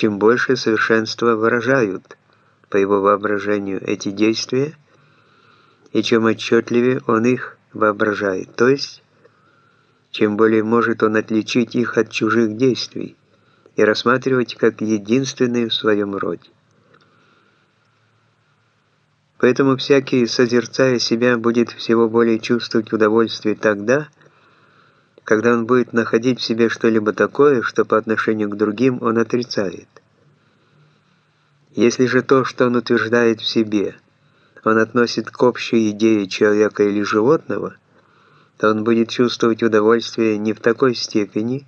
чем больше совершенства выражают, по его воображению, эти действия, и чем отчетливее он их воображает, то есть, чем более может он отличить их от чужих действий и рассматривать как единственные в своем роде. Поэтому всякий, созерцая себя, будет всего более чувствовать удовольствие тогда, когда он будет находить в себе что-либо такое, что по отношению к другим он отрицает. Если же то, что он утверждает в себе, он относит к общей идее человека или животного, то он будет чувствовать удовольствие не в такой степени,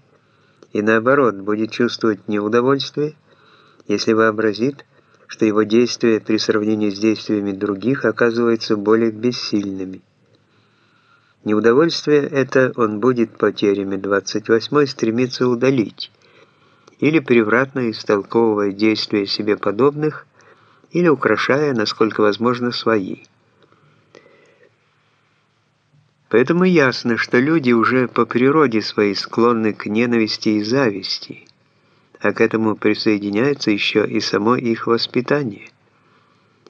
и наоборот, будет чувствовать неудовольствие, если вообразит, что его действия при сравнении с действиями других оказываются более бессильными. Неудовольствие это он будет по теореме 28 стремиться удалить, или превратно истолковывая действия себе подобных, или украшая, насколько возможно, свои. Поэтому ясно, что люди уже по природе своей склонны к ненависти и зависти, а к этому присоединяется еще и само их воспитание.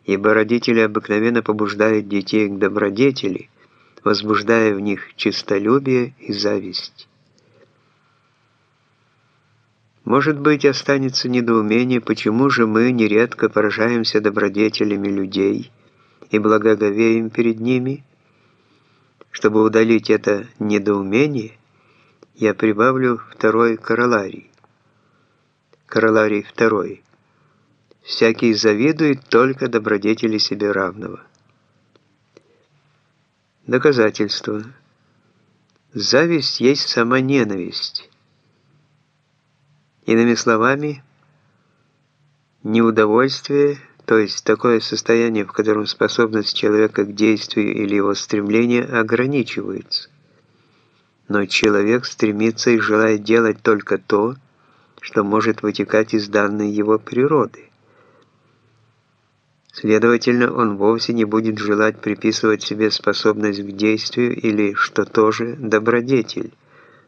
Ибо родители обыкновенно побуждают детей к добродетели, возбуждая в них честолюбие и зависть. Может быть, останется недоумение, почему же мы нередко поражаемся добродетелями людей и благоговеем перед ними. Чтобы удалить это недоумение, я прибавлю второй короларий. Короларий второй. Всякий завидует только добродетели себе равного. Доказательство. Зависть есть сама ненависть. Иными словами, неудовольствие, то есть такое состояние, в котором способность человека к действию или его стремление ограничивается. Но человек стремится и желает делать только то, что может вытекать из данной его природы. Следовательно, он вовсе не будет желать приписывать себе способность к действию или, что тоже, добродетель,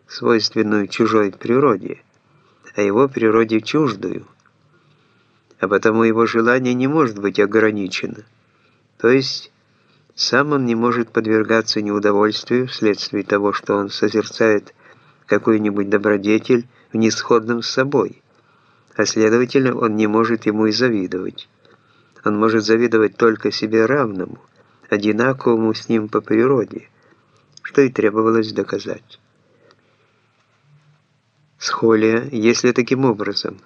свойственную чужой природе, а его природе чуждую, а потому его желание не может быть ограничено, то есть сам он не может подвергаться неудовольствию вследствие того, что он созерцает какую-нибудь добродетель в несходном с собой, а следовательно он не может ему и завидовать. Он может завидовать только себе равному, одинаковому с ним по природе, что и требовалось доказать. Схолия, если таким образом,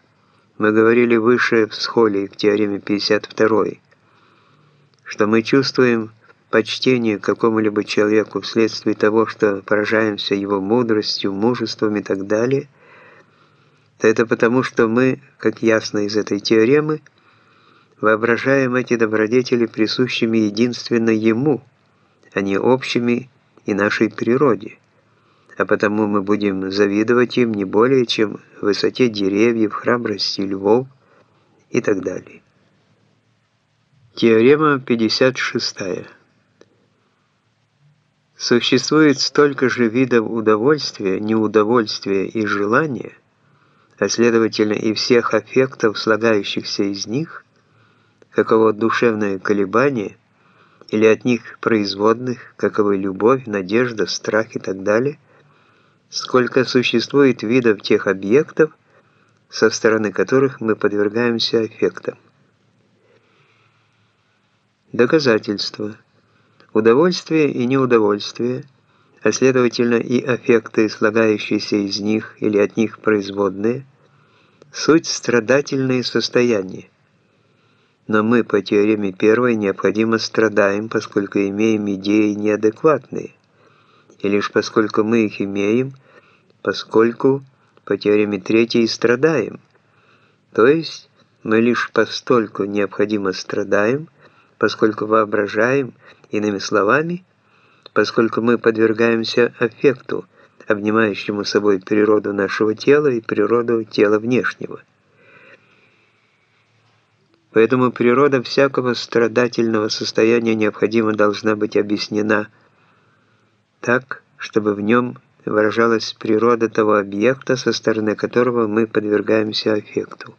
мы говорили выше в схолии к теореме 52, что мы чувствуем почтение к какому-либо человеку вследствие того, что поражаемся его мудростью, мужеством и так далее, то это потому, что мы, как ясно из этой теоремы, воображаем эти добродетели присущими единственно Ему, а не общими и нашей природе, а потому мы будем завидовать им не более, чем высоте деревьев, храбрости львов и так далее. Теорема 56. Существует столько же видов удовольствия, неудовольствия и желания, а следовательно и всех аффектов, слагающихся из них – каково душевное колебание, или от них производных, каковы любовь, надежда, страх и так далее, сколько существует видов тех объектов, со стороны которых мы подвергаемся эффектам. Доказательства. Удовольствие и неудовольствие, а следовательно и аффекты, слагающиеся из них или от них производные, суть страдательные состояния но мы по теореме первой необходимо страдаем, поскольку имеем идеи неадекватные. И лишь поскольку мы их имеем, поскольку по теореме третьей страдаем. То есть мы лишь постольку необходимо страдаем, поскольку воображаем, иными словами, поскольку мы подвергаемся аффекту, обнимающему собой природу нашего тела и природу тела внешнего. Поэтому природа всякого страдательного состояния необходимо должна быть объяснена так, чтобы в нем выражалась природа того объекта, со стороны которого мы подвергаемся аффекту.